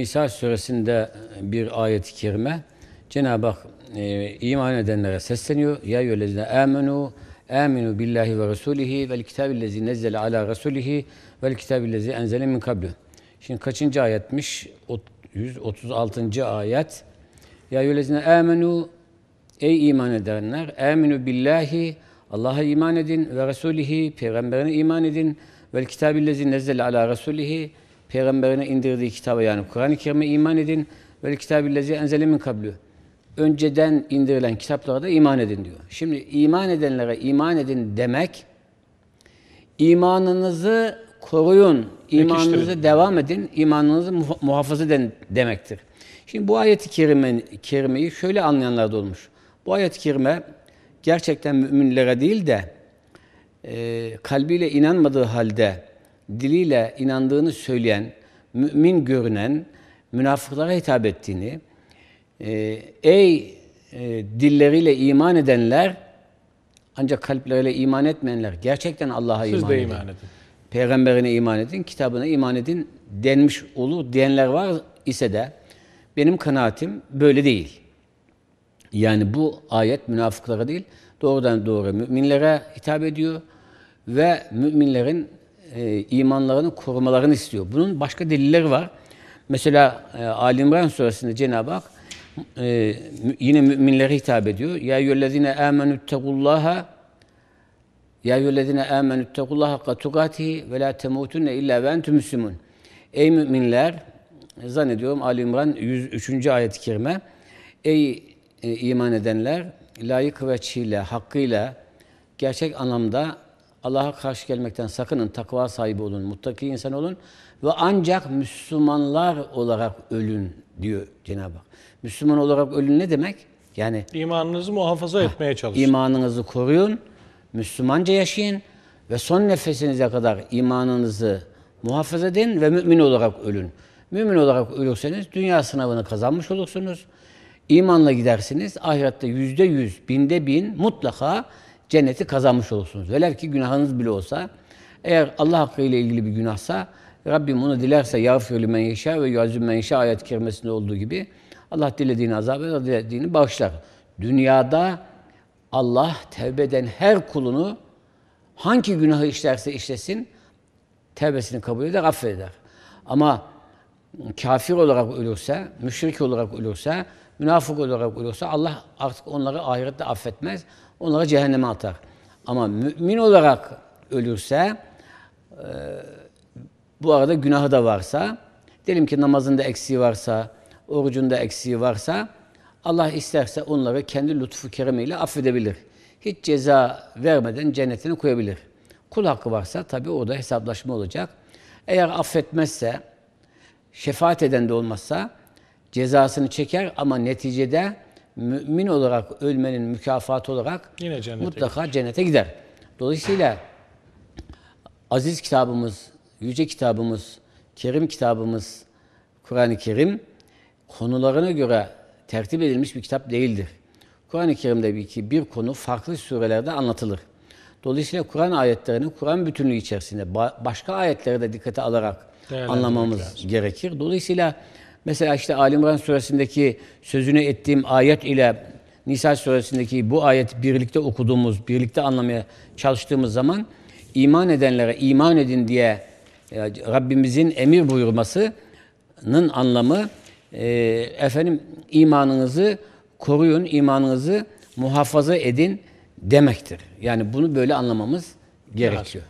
Nisa suresinde bir ayet-i kerime Cenab-ı Hak e, iman edenlere sesleniyor. Ya eyyühellezine amenu aminu billahi ve rasulihi vel kitabillezi nezzele ala rasulihi vel kitabillezi enzele min kablu. Şimdi kaçıncı ayetmiş? Ot- 136. ayet. Ya eyyühellezine amenu Ey iman edenler, aminu billahi, Allah'a iman edin ve Resulihi, peygamberine iman edin. Vel kitabillezi nezzele ala Resulihi, peygamberine indirdiği kitaba yani Kur'an-ı Kerim'e iman edin. Vel kitabillezi enzele min kablu. Önceden indirilen kitaplara da iman edin diyor. Şimdi iman edenlere iman edin demek, imanınızı koruyun, imanınızı Pekiştirin. devam edin, imanınızı muha- muhafaza edin demektir. Şimdi bu ayet-i kerime, kerimeyi şöyle anlayanlar da olmuş. Bu ayet-i kerime gerçekten müminlere değil de e, kalbiyle inanmadığı halde diliyle inandığını söyleyen, mümin görünen münafıklara hitap ettiğini, e, ey e, dilleriyle iman edenler ancak kalpleriyle iman etmeyenler gerçekten Allah'a iman edin. iman edin. Peygamberine iman edin, kitabına iman edin denmiş olur diyenler var ise de benim kanaatim böyle değil. Yani bu ayet münafıklara değil, doğrudan doğru müminlere hitap ediyor ve müminlerin e, imanlarını korumalarını istiyor. Bunun başka delilleri var. Mesela e, Ali İmran suresinde Cenab-ı Hak e, yine müminlere hitap ediyor. Ya eyyühellezine amenüttegullaha ya eyyühellezine amenü ittakullaha hakka tukatihi ve la temutunne illa ve entüm müslümun. Ey müminler, zannediyorum Ali İmran 103. ayet-i kerime. Ey e, iman edenler, layık ve çiğle, hakkıyla, gerçek anlamda Allah'a karşı gelmekten sakının, takva sahibi olun, muttaki insan olun ve ancak Müslümanlar olarak ölün diyor Cenab-ı Hak. Müslüman olarak ölün ne demek? Yani İmanınızı muhafaza etmeye çalışın. İmanınızı koruyun, Müslümanca yaşayın ve son nefesinize kadar imanınızı muhafaza edin ve mümin olarak ölün. Mümin olarak ölürseniz dünya sınavını kazanmış olursunuz. İmanla gidersiniz. Ahirette yüzde yüz, binde bin mutlaka cenneti kazanmış olursunuz. Velev ki günahınız bile olsa, eğer Allah hakkı ile ilgili bir günahsa, Rabbim onu dilerse yağfir men yeşâ ve yuazzim men yeşâ ayet kerimesinde olduğu gibi Allah dilediğini azap eder, dilediğini bağışlar. Dünyada Allah tevbe eden her kulunu hangi günahı işlerse işlesin tevbesini kabul eder, affeder. Ama kafir olarak ölürse, müşrik olarak ölürse, münafık olarak ölürse Allah artık onları ahirette affetmez. Onları cehenneme atar. Ama mümin olarak ölürse e, bu arada günahı da varsa, diyelim ki namazında eksiği varsa, orucunda eksiği varsa, Allah isterse onları kendi lütfu keremiyle affedebilir. Hiç ceza vermeden cennetine koyabilir. Kul hakkı varsa tabii orada hesaplaşma olacak. Eğer affetmezse, şefaat eden de olmazsa cezasını çeker ama neticede mümin olarak ölmenin mükafatı olarak Yine cennete mutlaka cennete gider. Dolayısıyla aziz kitabımız, yüce kitabımız, kerim kitabımız Kur'an-ı Kerim konularına göre tertip edilmiş bir kitap değildir. Kur'an-ı Kerim'de bir, ki bir konu farklı surelerde anlatılır. Dolayısıyla Kur'an ayetlerini Kur'an bütünlüğü içerisinde ba- başka ayetleri de dikkate alarak anlamamız lazım. gerekir. Dolayısıyla mesela işte Ali İmran suresindeki sözüne ettiğim ayet ile Nisa suresindeki bu ayet birlikte okuduğumuz, birlikte anlamaya çalıştığımız zaman iman edenlere iman edin diye e, Rabbimizin emir buyurmasının anlamı e, efendim imanınızı koruyun, imanınızı muhafaza edin demektir. Yani bunu böyle anlamamız gerekiyor.